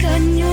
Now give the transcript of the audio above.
cinta